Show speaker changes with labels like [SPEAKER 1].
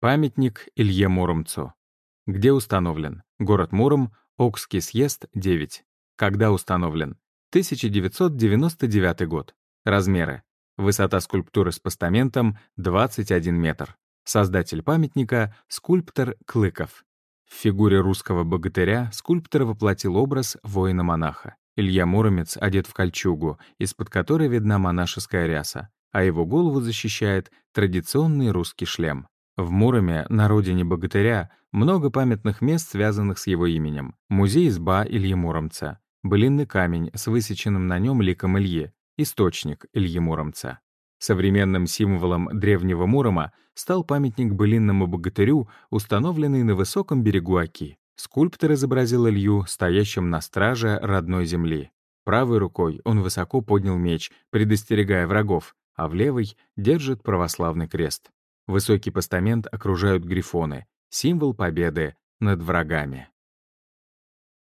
[SPEAKER 1] Памятник Илье Муромцу. Где установлен? Город Муром, Окский съезд, 9. Когда установлен? 1999 год. Размеры. Высота скульптуры с постаментом — 21 метр. Создатель памятника — скульптор Клыков. В фигуре русского богатыря скульптор воплотил образ воина-монаха. Илья Муромец одет в кольчугу, из-под которой видна монашеская ряса, а его голову защищает традиционный русский шлем. В Муроме, на родине богатыря, много памятных мест, связанных с его именем. Музей-изба Ильи Муромца, былинный камень с высеченным на нем ликом Ильи, источник Ильи Муромца. Современным символом древнего Мурома стал памятник былинному богатырю, установленный на высоком берегу Оки. Скульптор изобразил Илью, стоящим на страже родной земли. Правой рукой он высоко поднял меч, предостерегая врагов, а в левой держит православный крест. Высокий постамент окружают грифоны, символ победы над врагами.